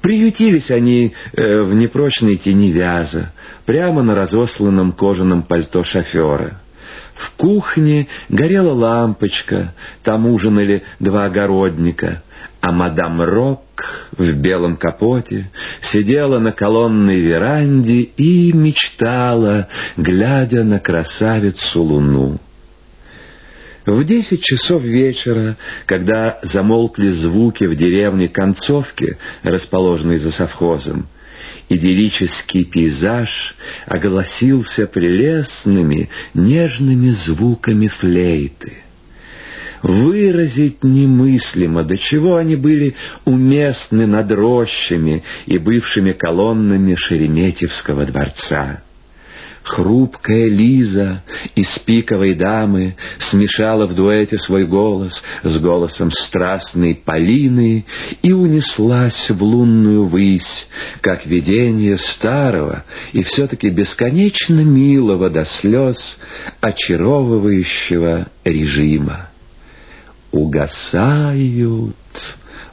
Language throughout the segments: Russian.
Приютились они э, в непрочной тени вяза, прямо на разосланном кожаном пальто шофера. В кухне горела лампочка, там ужинали два огородника, а мадам Рок в белом капоте сидела на колонной веранде и мечтала, глядя на красавицу луну. В десять часов вечера, когда замолкли звуки в деревне Концовке, расположенной за совхозом, идиллический пейзаж огласился прелестными, нежными звуками флейты. Выразить немыслимо, до чего они были уместны над рощами и бывшими колоннами Шереметьевского дворца. Хрупкая Лиза из пиковой дамы смешала в дуэте свой голос с голосом страстной Полины и унеслась в лунную высь, как видение старого и все-таки бесконечно милого до слез очаровывающего режима. Угасают,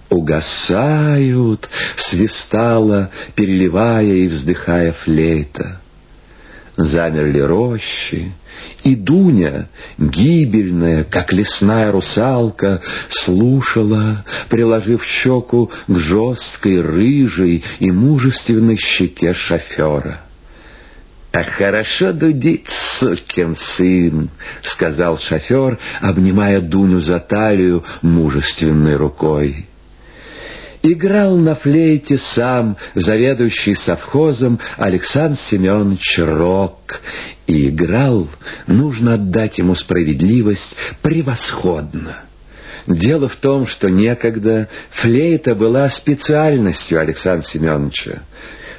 угасают, свистала, переливая и вздыхая флейта замерли рощи, и Дуня, гибельная, как лесная русалка, слушала, приложив щеку к жесткой, рыжей и мужественной щеке шофера. «А хорошо дудит, сукин сын!» — сказал шофер, обнимая Дуню за талию мужественной рукой. Играл на флейте сам заведующий совхозом Александр Семенович Рок. И играл, нужно отдать ему справедливость, превосходно. Дело в том, что некогда флейта была специальностью Александра Семеновича.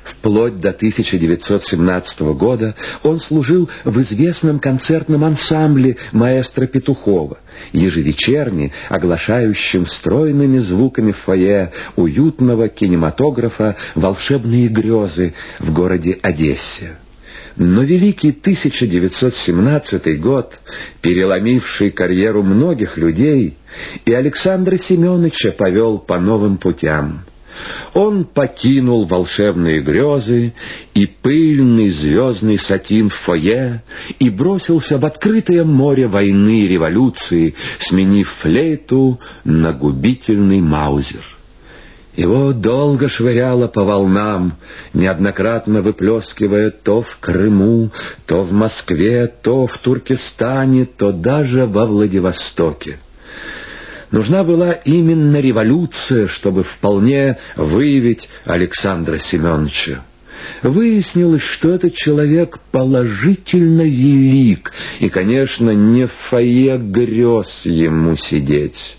Вплоть до 1917 года он служил в известном концертном ансамбле маэстро Петухова, ежевечерне оглашающим стройными звуками в фойе уютного кинематографа «Волшебные грезы» в городе Одессе. Но великий 1917 год, переломивший карьеру многих людей, и Александра Семеновича повел по новым путям — он покинул волшебные грезы и пыльный звездный сатин в фойе и бросился в открытое море войны и революции, сменив флейту на губительный маузер. Его долго швыряло по волнам, неоднократно выплескивая то в Крыму, то в Москве, то в Туркестане, то даже во Владивостоке. Нужна была именно революция, чтобы вполне выявить Александра Семеновича. Выяснилось, что этот человек положительно велик, и, конечно, не в фойе грез ему сидеть.